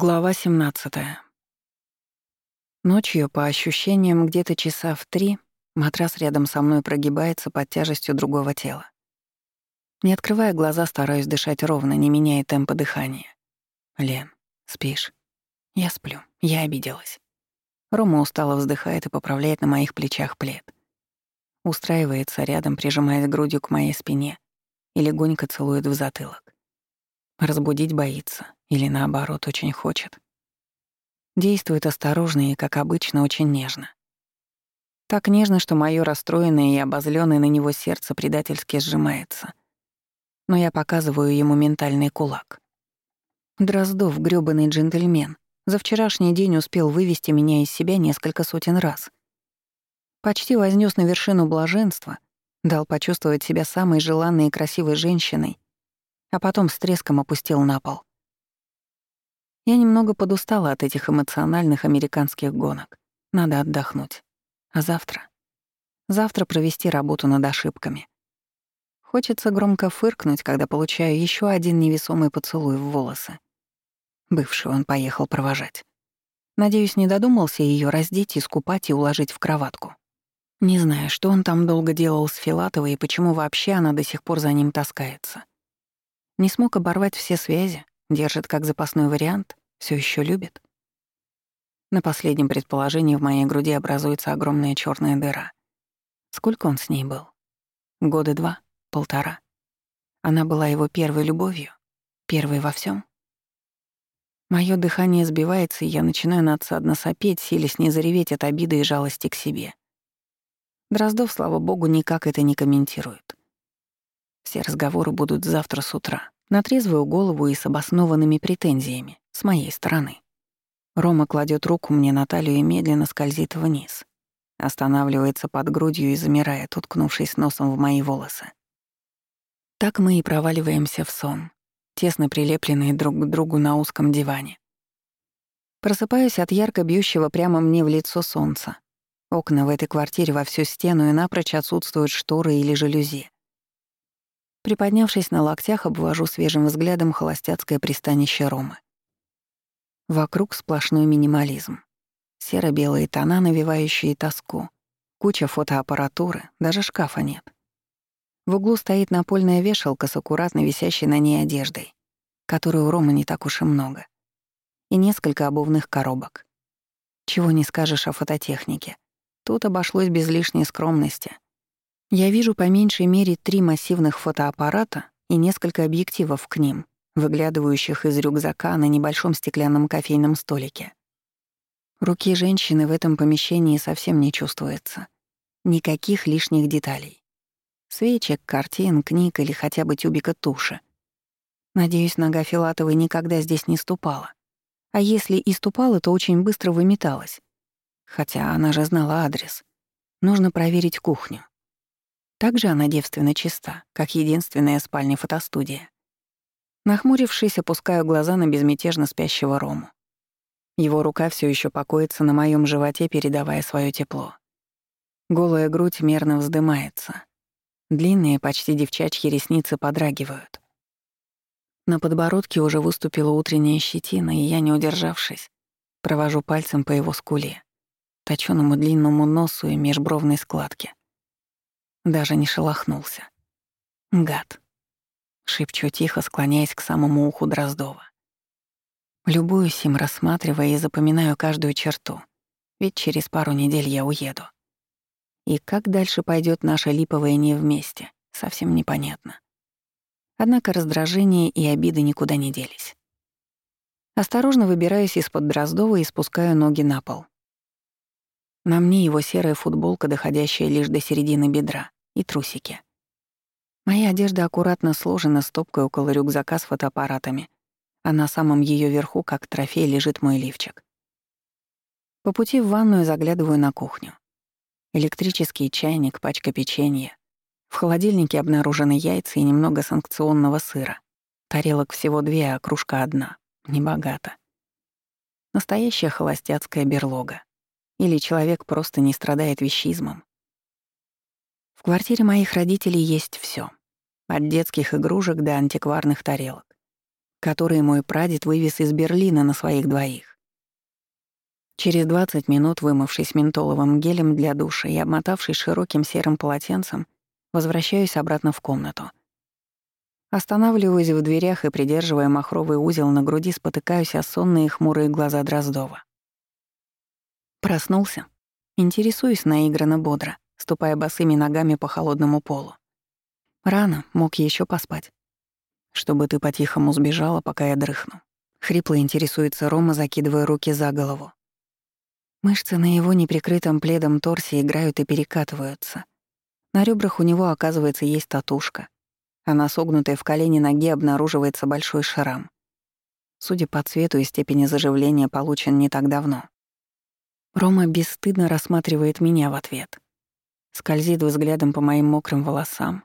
Глава 17. Ночью, по ощущениям, где-то часа в три, матрас рядом со мной прогибается под тяжестью другого тела. Не открывая глаза, стараюсь дышать ровно, не меняя темпа дыхания. «Лен, спишь?» Я сплю. Я обиделась. Рома устало вздыхает и поправляет на моих плечах плед. Устраивается рядом, прижимаясь грудью к моей спине и легонько целует в затылок. Разбудить боится или, наоборот, очень хочет. Действует осторожно и, как обычно, очень нежно. Так нежно, что моё расстроенное и обозлённое на него сердце предательски сжимается. Но я показываю ему ментальный кулак. Дроздов, грёбаный джентльмен, за вчерашний день успел вывести меня из себя несколько сотен раз. Почти вознёс на вершину блаженства, дал почувствовать себя самой желанной и красивой женщиной а потом с треском опустил на пол. Я немного подустала от этих эмоциональных американских гонок. Надо отдохнуть. А завтра? Завтра провести работу над ошибками. Хочется громко фыркнуть, когда получаю еще один невесомый поцелуй в волосы. Бывший он поехал провожать. Надеюсь, не додумался ее раздеть, искупать и уложить в кроватку. Не знаю, что он там долго делал с Филатовой и почему вообще она до сих пор за ним таскается. Не смог оборвать все связи, держит как запасной вариант, все еще любит. На последнем предположении в моей груди образуется огромная черная дыра. Сколько он с ней был? Года два? Полтора? Она была его первой любовью? Первой во всем? Моё дыхание сбивается, и я начинаю надсадно сопеть, силясь не зареветь от обиды и жалости к себе. Дроздов, слава богу, никак это не комментирует. Все разговоры будут завтра с утра, на трезвую голову и с обоснованными претензиями, с моей стороны. Рома кладет руку мне на талию и медленно скользит вниз. Останавливается под грудью и замирает, уткнувшись носом в мои волосы. Так мы и проваливаемся в сон, тесно прилепленные друг к другу на узком диване. Просыпаюсь от ярко бьющего прямо мне в лицо солнца. Окна в этой квартире во всю стену и напрочь отсутствуют шторы или жалюзи. Приподнявшись на локтях, обвожу свежим взглядом холостяцкое пристанище Ромы. Вокруг сплошной минимализм. Серо-белые тона, навевающие тоску. Куча фотоаппаратуры, даже шкафа нет. В углу стоит напольная вешалка с аккуратно висящей на ней одеждой, которой у Ромы не так уж и много. И несколько обувных коробок. Чего не скажешь о фототехнике. Тут обошлось без лишней скромности — я вижу по меньшей мере три массивных фотоаппарата и несколько объективов к ним, выглядывающих из рюкзака на небольшом стеклянном кофейном столике. Руки женщины в этом помещении совсем не чувствуется. Никаких лишних деталей. Свечек, картин, книг или хотя бы тюбика туши. Надеюсь, нога Филатовой никогда здесь не ступала. А если и ступала, то очень быстро выметалась. Хотя она же знала адрес. Нужно проверить кухню. Также она девственно чиста, как единственная спальня-фотостудия. Нахмурившись, опускаю глаза на безмятежно спящего Рому. Его рука все еще покоится на моем животе, передавая свое тепло. Голая грудь мерно вздымается. Длинные, почти девчачьи ресницы подрагивают. На подбородке уже выступила утренняя щетина, и я, не удержавшись, провожу пальцем по его скуле, точёному длинному носу и межбровной складке. Даже не шелохнулся. Гад. Шепчу тихо, склоняясь к самому уху Дроздова. Любуюсь им, рассматривая и запоминаю каждую черту, ведь через пару недель я уеду. И как дальше пойдет наша липовая не вместе, совсем непонятно. Однако раздражение и обиды никуда не делись. Осторожно выбираюсь из-под Дроздова и спускаю ноги на пол. На мне его серая футболка, доходящая лишь до середины бедра, и трусики. Моя одежда аккуратно сложена стопкой около рюкзака с фотоаппаратами, а на самом ее верху, как трофей, лежит мой лифчик. По пути в ванную заглядываю на кухню. Электрический чайник, пачка печенья. В холодильнике обнаружены яйца и немного санкционного сыра. Тарелок всего две, а кружка одна. Небогато. Настоящая холостяцкая берлога. Или человек просто не страдает вещизмом. В квартире моих родителей есть все, От детских игрушек до антикварных тарелок. которые мой прадед вывез из Берлина на своих двоих. Через 20 минут, вымывшись ментоловым гелем для душа и обмотавшись широким серым полотенцем, возвращаюсь обратно в комнату. Останавливаюсь в дверях и, придерживая махровый узел на груди, спотыкаюсь о сонные хмурые глаза Дроздова. Проснулся. Интересуюсь наигранно бодро, ступая босыми ногами по холодному полу. Рано, мог еще поспать. Чтобы ты по-тихому сбежала, пока я дрыхну. Хрипло интересуется Рома, закидывая руки за голову. Мышцы на его неприкрытом пледом торсе играют и перекатываются. На ребрах у него, оказывается, есть татушка, а на согнутой в колени ноге обнаруживается большой шрам. Судя по цвету и степени заживления, получен не так давно. Рома бесстыдно рассматривает меня в ответ. Скользит взглядом по моим мокрым волосам,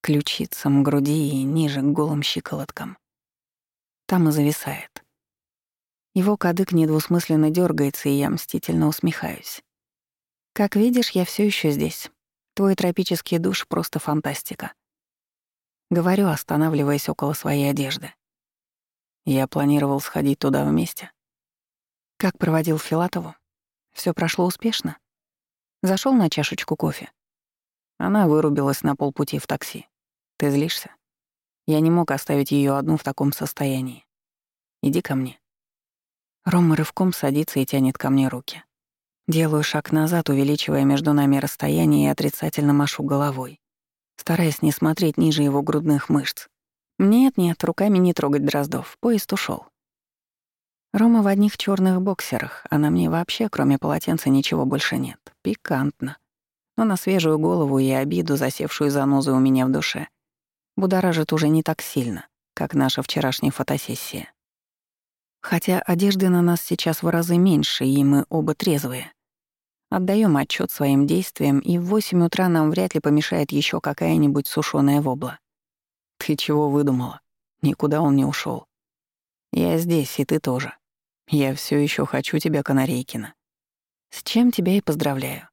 ключицам, груди и ниже к голым щиколоткам. Там и зависает. Его кадык недвусмысленно дергается, и я мстительно усмехаюсь. Как видишь, я все еще здесь. Твой тропический душ — просто фантастика. Говорю, останавливаясь около своей одежды. Я планировал сходить туда вместе. Как проводил Филатову? Все прошло успешно? Зашел на чашечку кофе. Она вырубилась на полпути в такси. Ты злишься? Я не мог оставить ее одну в таком состоянии. Иди ко мне. Рома рывком садится и тянет ко мне руки. Делаю шаг назад, увеличивая между нами расстояние и отрицательно машу головой стараясь не смотреть ниже его грудных мышц. Нет-нет, руками не трогать Дроздов, поезд ушел. Рома в одних черных боксерах, а на мне вообще, кроме полотенца, ничего больше нет. Пикантно. Но на свежую голову и обиду, засевшую занозу у меня в душе, будоражит уже не так сильно, как наша вчерашняя фотосессия. Хотя одежды на нас сейчас в разы меньше, и мы оба трезвые. Отдаем отчет своим действиям, и в восемь утра нам вряд ли помешает еще какая-нибудь сушеная вобла. Ты чего выдумала? Никуда он не ушел. Я здесь, и ты тоже. Я все еще хочу тебя, Канарейкина. С чем тебя и поздравляю.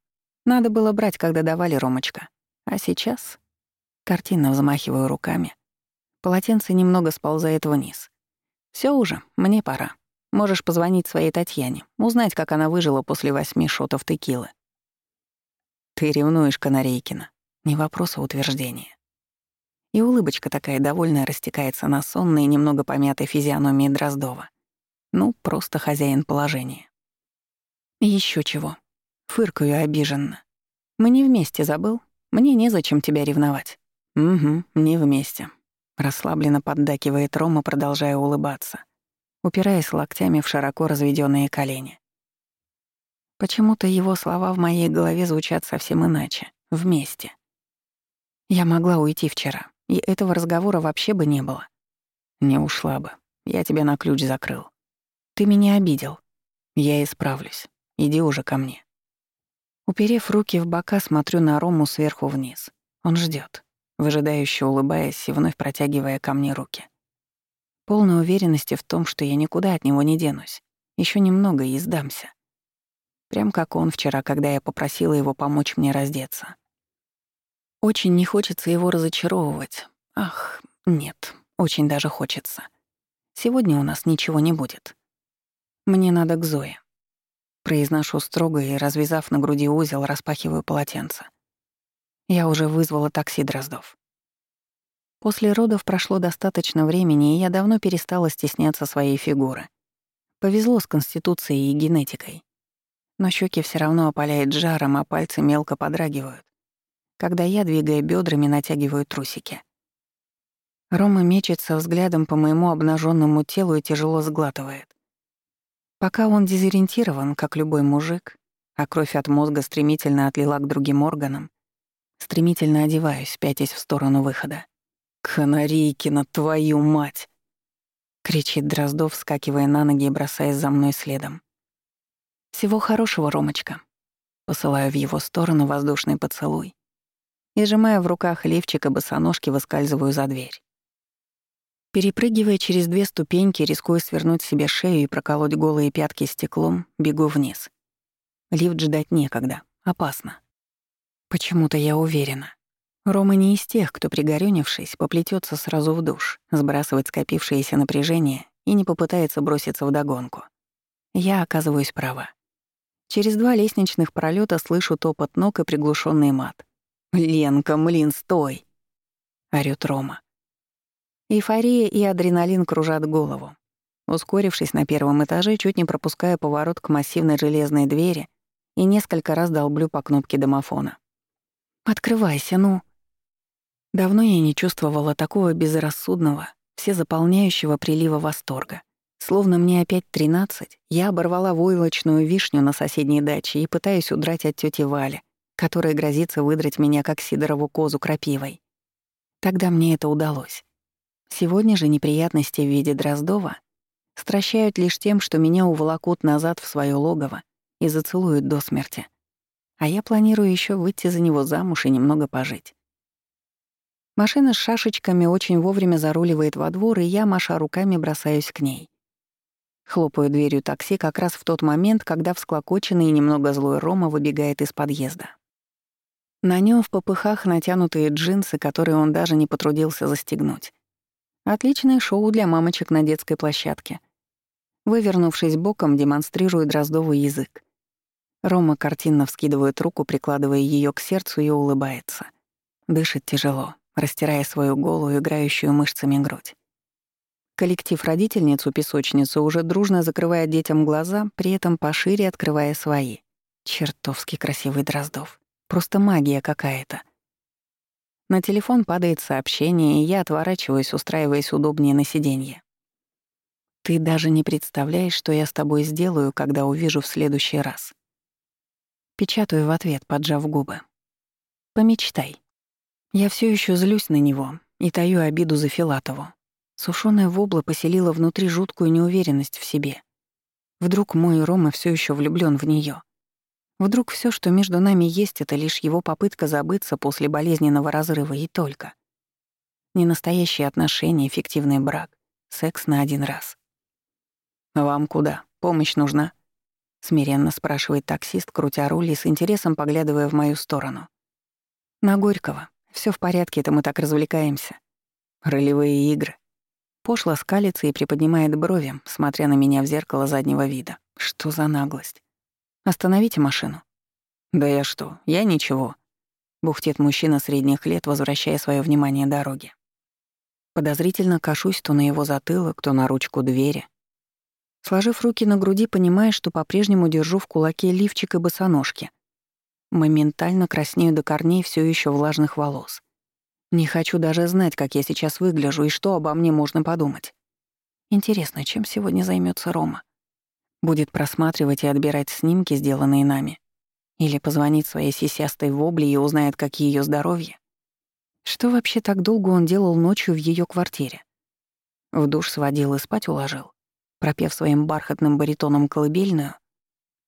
Надо было брать, когда давали, Ромочка. А сейчас... Картинно взмахиваю руками. Полотенце немного сползает вниз. Все уже, мне пора. Можешь позвонить своей Татьяне, узнать, как она выжила после восьми шотов текилы. Ты ревнуешь, Канарейкина. Не вопрос, а утверждение. И улыбочка такая довольная растекается на сонной, немного помятой физиономии Дроздова. Ну, просто хозяин положения. Еще чего. Фыркаю обиженно. Мы не вместе, забыл? Мне незачем тебя ревновать. Угу, не вместе. Расслабленно поддакивает Рома, продолжая улыбаться упираясь локтями в широко разведенные колени. Почему-то его слова в моей голове звучат совсем иначе, вместе. Я могла уйти вчера, и этого разговора вообще бы не было. Не ушла бы. Я тебя на ключ закрыл. Ты меня обидел. Я исправлюсь. Иди уже ко мне. Уперев руки в бока, смотрю на Рому сверху вниз. Он ждет, выжидающе улыбаясь и вновь протягивая ко мне руки полной уверенности в том, что я никуда от него не денусь. Еще немного и сдамся. Прям как он вчера, когда я попросила его помочь мне раздеться. Очень не хочется его разочаровывать. Ах, нет, очень даже хочется. Сегодня у нас ничего не будет. Мне надо к Зое. Произношу строго и, развязав на груди узел, распахиваю полотенце. Я уже вызвала такси Дроздов. После родов прошло достаточно времени, и я давно перестала стесняться своей фигуры. Повезло с конституцией и генетикой. Но щеки все равно опаляет жаром, а пальцы мелко подрагивают, когда я, двигая бедрами, натягиваю трусики. Рома мечется взглядом по моему обнаженному телу и тяжело сглатывает. Пока он дезориентирован, как любой мужик, а кровь от мозга стремительно отлила к другим органам, стремительно одеваюсь, пятясь в сторону выхода. «Канарейкина, твою мать!» — кричит Дроздов, вскакивая на ноги и бросаясь за мной следом. «Всего хорошего, Ромочка». Посылаю в его сторону воздушный поцелуй и, сжимая в руках лифчика босоножки, выскальзываю за дверь. Перепрыгивая через две ступеньки, рискуя свернуть себе шею и проколоть голые пятки стеклом, бегу вниз. Лифт ждать некогда. Опасно. Почему-то я уверена. Рома не из тех, кто, пригорюнившись, поплетется сразу в душ, сбрасывать скопившееся напряжение и не попытается броситься вдогонку. Я оказываюсь права. Через два лестничных пролета слышу топот ног и приглушенный мат. «Ленка, млин, стой!» — орёт Рома. Эйфория и адреналин кружат голову. Ускорившись на первом этаже, чуть не пропуская поворот к массивной железной двери и несколько раз долблю по кнопке домофона. «Открывайся, ну!» Давно я не чувствовала такого безрассудного, всезаполняющего прилива восторга. Словно мне опять тринадцать, я оборвала войлочную вишню на соседней даче и пытаюсь удрать от тети Вали, которая грозится выдрать меня как сидорову козу крапивой. Тогда мне это удалось. Сегодня же неприятности в виде Дроздова стращают лишь тем, что меня уволокут назад в свое логово и зацелуют до смерти. А я планирую еще выйти за него замуж и немного пожить. Машина с шашечками очень вовремя заруливает во двор, и я, маша руками, бросаюсь к ней. Хлопаю дверью такси как раз в тот момент, когда всклокоченный и немного злой Рома выбегает из подъезда. На нем в попыхах натянутые джинсы, которые он даже не потрудился застегнуть. Отличное шоу для мамочек на детской площадке. Вывернувшись боком, демонстрирует Дроздовый язык. Рома картинно вскидывает руку, прикладывая ее к сердцу и улыбается. Дышит тяжело растирая свою голую, играющую мышцами грудь. Коллектив родительницу-песочницу уже дружно закрывает детям глаза, при этом пошире открывая свои. Чертовски красивый Дроздов. Просто магия какая-то. На телефон падает сообщение, и я отворачиваюсь, устраиваясь удобнее на сиденье. «Ты даже не представляешь, что я с тобой сделаю, когда увижу в следующий раз». Печатаю в ответ, поджав губы. «Помечтай». Я все еще злюсь на него и таю обиду за Филатову. Сушёная вобла поселила внутри жуткую неуверенность в себе. Вдруг мой Рома все еще влюблен в нее. Вдруг все, что между нами есть, это лишь его попытка забыться после болезненного разрыва и только. Не настоящие отношения, эффективный брак, секс на один раз. «Вам куда? Помощь нужна?» — смиренно спрашивает таксист, крутя руль и с интересом поглядывая в мою сторону. «На Горького. Все в порядке, это мы так развлекаемся. Ролевые игры. Пошло скалится и приподнимает брови, смотря на меня в зеркало заднего вида. Что за наглость? Остановите машину. Да я что, я ничего. Бухтит мужчина средних лет, возвращая свое внимание дороге. Подозрительно кашусь то на его затылок, то на ручку двери. Сложив руки на груди, понимая, что по-прежнему держу в кулаке лифчик и босоножки — Моментально краснею до корней все еще влажных волос. Не хочу даже знать, как я сейчас выгляжу и что обо мне можно подумать. Интересно, чем сегодня займется Рома? Будет просматривать и отбирать снимки, сделанные нами? Или позвонит своей сисястой вобле и узнает, какие ее здоровье? Что вообще так долго он делал ночью в ее квартире? В душ сводил и спать уложил, пропев своим бархатным баритоном колыбельную,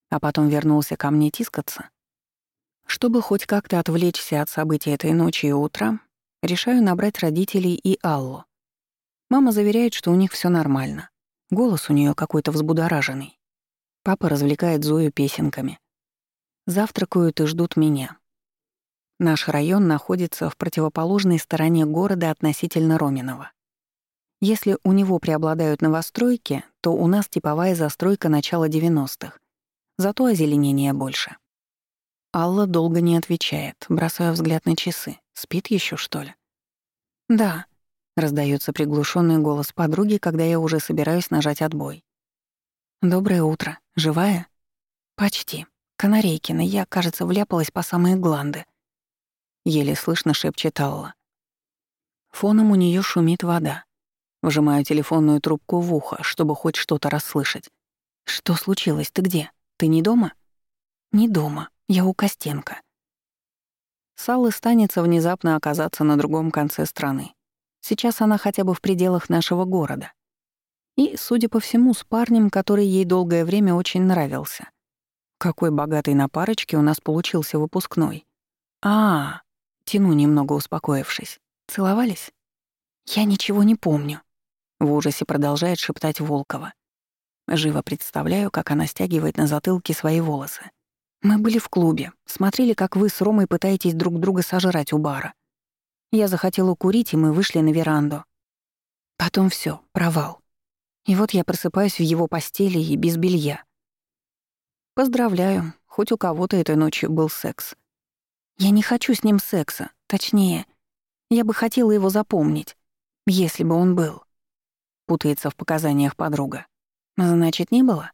а потом вернулся ко мне тискаться? Чтобы хоть как-то отвлечься от событий этой ночи и утра, решаю набрать родителей и Аллу. Мама заверяет, что у них все нормально. Голос у нее какой-то взбудораженный. Папа развлекает Зою песенками. Завтракают и ждут меня. Наш район находится в противоположной стороне города относительно Роминова. Если у него преобладают новостройки, то у нас типовая застройка начала 90-х. Зато озеленения больше. Алла долго не отвечает, бросая взгляд на часы. Спит еще что ли? «Да», — раздается приглушенный голос подруги, когда я уже собираюсь нажать отбой. «Доброе утро. Живая?» «Почти. Канарейкина, я, кажется, вляпалась по самые гланды». Еле слышно шепчет Алла. Фоном у нее шумит вода. Вжимаю телефонную трубку в ухо, чтобы хоть что-то расслышать. «Что случилось? Ты где? Ты не дома?» «Не дома. Я у Костенко. Саллы станется внезапно оказаться на другом конце страны. Сейчас она хотя бы в пределах нашего города. И, судя по всему, с парнем, который ей долгое время очень нравился. Какой богатый на парочке у нас получился выпускной. А, -а, -а тяну немного успокоившись. Целовались? Я ничего не помню. В ужасе продолжает шептать Волкова. Живо представляю, как она стягивает на затылке свои волосы. Мы были в клубе, смотрели, как вы с Ромой пытаетесь друг друга сожрать у бара. Я захотела курить, и мы вышли на веранду. Потом все, провал. И вот я просыпаюсь в его постели и без белья. Поздравляю, хоть у кого-то этой ночью был секс. Я не хочу с ним секса, точнее, я бы хотела его запомнить, если бы он был. Путается в показаниях подруга. Значит, не было?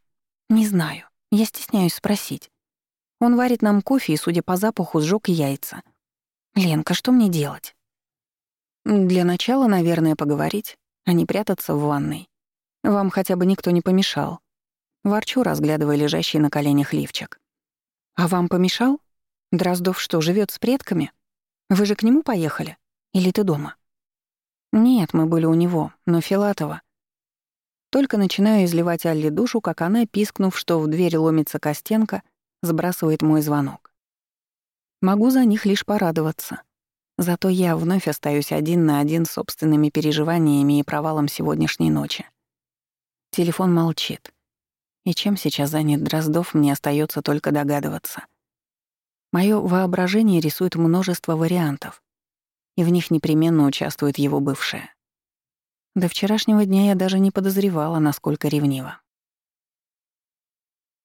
Не знаю. Я стесняюсь спросить. Он варит нам кофе и, судя по запаху, сжёг яйца. Ленка, что мне делать? Для начала, наверное, поговорить, а не прятаться в ванной. Вам хотя бы никто не помешал. Ворчу, разглядывая лежащий на коленях лифчик. А вам помешал? Дроздов что, живет с предками? Вы же к нему поехали? Или ты дома? Нет, мы были у него, но Филатова. Только начинаю изливать Алле душу, как она, пискнув, что в дверь ломится Костенко, сбрасывает мой звонок. Могу за них лишь порадоваться. Зато я вновь остаюсь один на один с собственными переживаниями и провалом сегодняшней ночи. Телефон молчит. И чем сейчас занят Дроздов, мне остается только догадываться. Моё воображение рисует множество вариантов, и в них непременно участвует его бывшая. До вчерашнего дня я даже не подозревала, насколько ревнива.